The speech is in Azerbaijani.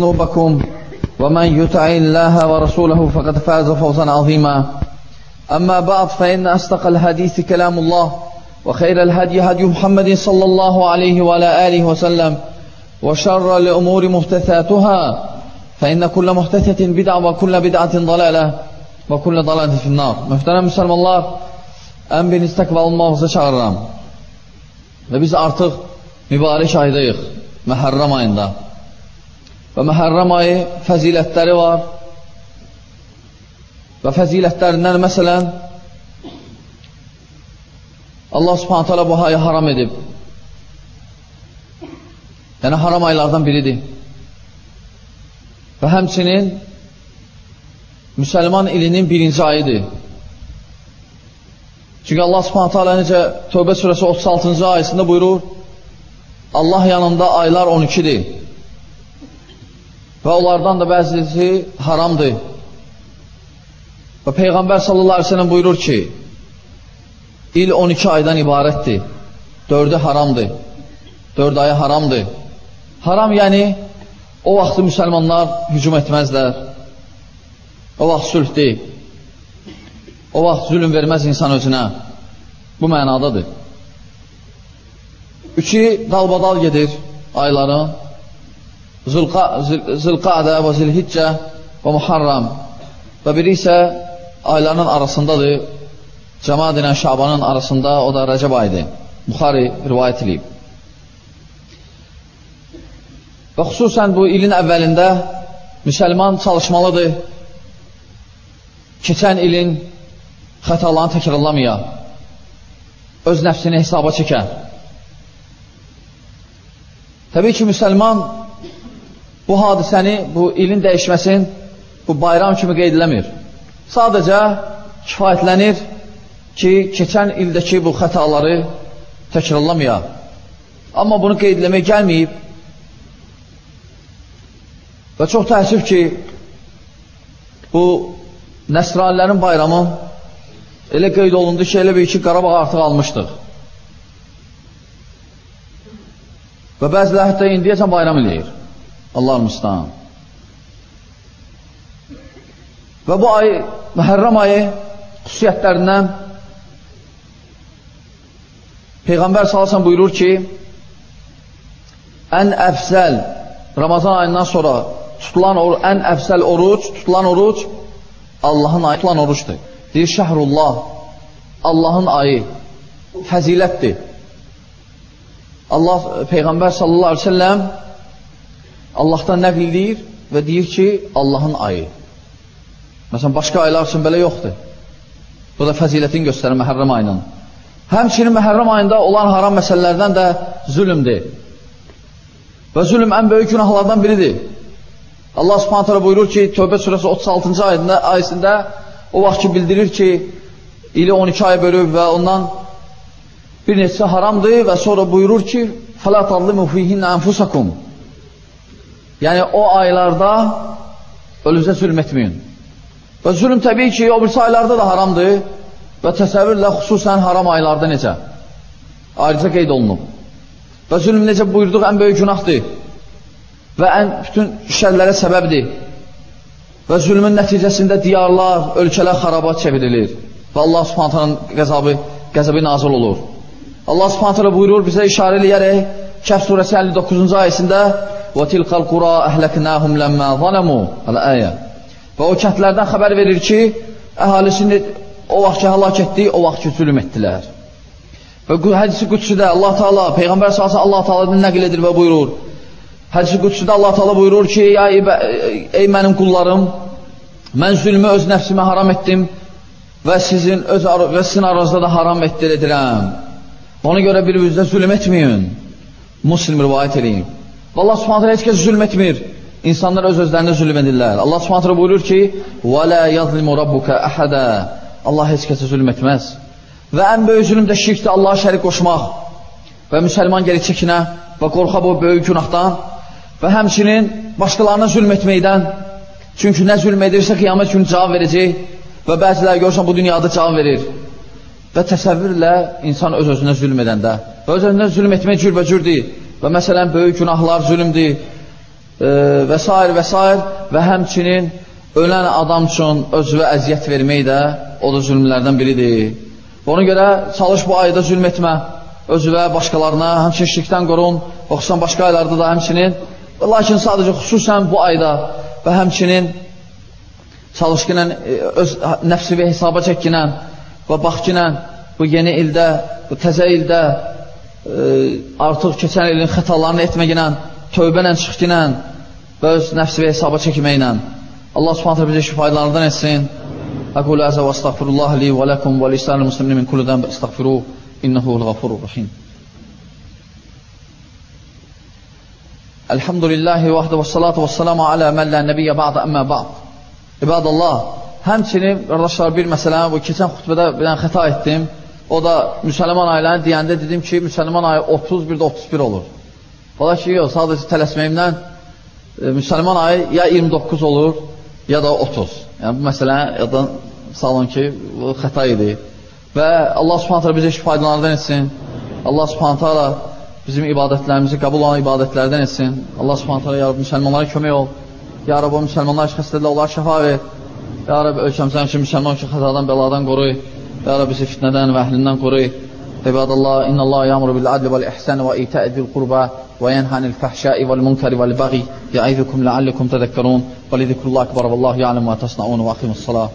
ذنوبكم ومن يطع الله ورسوله فقد فاز فوزا عظيما أما بعد فإن أصدق الحديث كلام الله وخير الهدي هدي محمد صلى الله عليه وعلى آله وسلم وشر الأمور محدثاتها فإن كل محدثة بدعة وكل بدعة ضلالة وكل ضلالة في النار Mühtərəm müsəlmanlar, ən birinci təqva olmağınızı çağırıram. Və biz artıq mübarək aydayıq, məhərrəm ayında. Və məhərrəm ayı fəzilətləri var. Və fəzilətlərindən məsələn, Allah subhanət hələ bu ayı haram edib. Yəni, haram aylardan biridir. Və həmçinin müsəlman ilinin birinci ayıdır. Çünki Allah subhanət hələ necə Tövbə surəsi 36-cı ayəsində buyurur, Allah yanında aylar 12-dir. Və onlardan da bəzisi haramdır. Və Peyğəmbər sallallahu aleyhi ve sellem buyurur ki, il 12 aydan ibarətdir. Dördü haramdır. Dörd ayı haramdır. Haram yəni, o vaxtı müsəlmanlar hücum etməzlər. O vaxt sülhdür. O vaxt zülüm verməz insan özünə. Bu mənadadır. Üçü dalbadal gedir ayların. Zülqadə və Zilhiccə və Muharram. Və biri isə ayların arasındadır Cəmad ilə Şabanın arasında o da Rəcəb ayıdır. Buxari rivayət edib və xüsusən bu ilin əvvəlində müsəlman çalışmalıdır. Keçən ilin xətalarını təkrarlamaya öz nəfsini hesaba çəkən. Təbii ki müsəlman bu hadisəni, bu ilin dəyişməsin bu bayram kimi qeydləmir. Sadəcə kifayətlənir ki, keçən ildəki bu xətaları təkrarlamaya. Amma bunu qeydləmək gəlməyib və çox təəssüf ki, bu nəsranilərin bayramı elə qeyd olundu ki, elə bir ki, Qarabağ artıq almışdıq. Və bəziləri hətta indiyəcən bayram eləyir. Allah müstəhan. Və bu ay, Məhərrəm ayı xüsusiyyətlərindən Peyğəmbər salasən buyurur ki, ən əfzəl Ramazan ayından sonra tutulan ən əfzəl oruc, tutulan oruc Allahın ayı tutulan orucdur. Deyir, şəhrullah, Allahın ayı, fəzilətdir. Allah, Peyğəmbər sallallahu aleyhi ve selləm Allahdan nəql edir və deyir ki, Allahın ayı. Məsələn, başqa aylar üçün belə yoxdur. Bu da fəzilətin göstərir məhərrəm ayının. Həmçinin məhərrəm ayında olan haram məsələlərdən də zülümdür. Və zülüm ən böyük günahlardan biridir. Allah subhanətələ buyurur ki, Tövbə surəsi 36-cı ayında, ayəsində o vaxt ki, bildirir ki, ili 12 ay bölüb və ondan bir neçə haramdır və sonra buyurur ki, فَلَا تَظْلِمُ فِيهِنَّ أَنْفُسَكُمْ Yəni o aylarda ölünüzə zülm etməyin. Və zülm təbii ki, o bir aylarda da haramdır və təsəvvürlə xüsusən haram aylarda necə? Ayrıca qeyd olunub. Və zülm necə buyurduq, ən böyük günahdır və ən bütün şərlərə səbəbdir. Və zülmün nəticəsində diyarlar, ölkələr xarabat çevrilir və Allah subhanətənin qəzabı, qəzəbi nazil olur. Allah subhanətələ buyurur bizə işarə eləyərək Kəf surəsi 59-cu ayəsində وَتِلْقَ الْقُرَى أَهْلَكْنَاهُمْ لَمَّا ظَلَمُوا Əl-əyə Və o kəndlərdən xəbər verir ki, əhalisini o vaxt ki, həlak etdi, o vaxt ki, zülüm etdilər. Və hədisi qüdsüdə Allah Taala Peyğəmbər sallallahu Allah Taala'dan nəql edir və buyurur. Hədisi qüdsüdə Allah Taala buyurur ki, ey, ey mənim qullarım, mən zülmü öz nəfsimə haram etdim və sizin öz və sizin aranızda da haram etdirəcəm. Ona görə bir-birinizə zülm etməyin. Muslim rivayət edeyim. Və Allah Subhanahu heç kəs zülm etmir. İnsanlar öz özlərinə zülm edirlər. Allah Subhanahu buyurur ki: "Və la yazlimu rabbuka ahada." Allah heç kəsə zülm etməz. Və ən böyük zülm də şirkdir, Allaha şərik qoşmaq. Və müsəlman geri çəkinə və qorxa bu böyük günahdan və həmçinin başqalarına zülm etməkdən. Çünki nə zülm edirsə qiyamət günü cavab verəcək və bəzilər görürsən bu dünyada cavab verir. Və təsəvvürlə insan öz-özünə zülm edəndə öz-özünə zülm etmək cürbəcürdür və məsələn böyük günahlar zülmdür və s. və s. və həmçinin ölən adam üçün özünə əziyyət vermək də o da zülmlərdən biridir. Ona görə çalış bu ayda zülm etmə özünə, başqalarına, həmçinin şirkdən qorun, oxusan başqa aylarda da həmçinin, lakin sadəcə xüsusən bu ayda və həmçinin çalış ki, öz nəfsi və hesaba çəkinə və bax ki, bu yeni ildə, bu təzə ildə e, artıq keçən ilin xətalarını etməklə, tövbə ilə çıx ki, və öz nəfsi və hesaba çəkməklə Allah subhanətə bizə şifaylarından etsin. Əqulu əzə və əstəğfirullah li və ləkum və lisəl muslimin min kullu dənb əstəğfiru innehu l-ğafurur rahim. Elhamdülillahi vahdə və salatu və salamu alə mən lə nəbiyyə ba'də əmmə ba'd. İbadallah, həmçinin, qardaşlar, bir məsələ, bu keçən xütbədə bir dənə xəta etdim. O da müsəlman aylarını deyəndə dedim ki, müsəlman ayı 30, bir də 31 olur. Ola ki, yox, sadəcə tələsməyimdən e, müsəlman ayı ya 29 olur, ya da 30. Yəni bu məsələ yadan salın ki, bu xəta idi. Və Allah Subhanahu taala bizə faydalardan etsin. Allah Subhanahu taala bizim ibadətlərimizi qəbul olan ibadətlərdən etsin. Allah Subhanahu taala ya Rab müsəlmanlara kömək ol. Ya Rab o müsəlmanlar xəstədirlər, onlara şəfa ver. Ya Rab ölkəmizdən üçün müsəlman üçün xətadan, bəladan qoru. يا رب سفتنا دان وأهلنا نقري عباد الله إن الله يأمر بالعدل والإحسان وإيتاء ذي القربى وينهى عن الفحشاء والمنكر والبغي يعظكم لعلكم تذكرون ولذكر الله أكبر والله يعلم ما تصنعون وأقيموا الصلاة.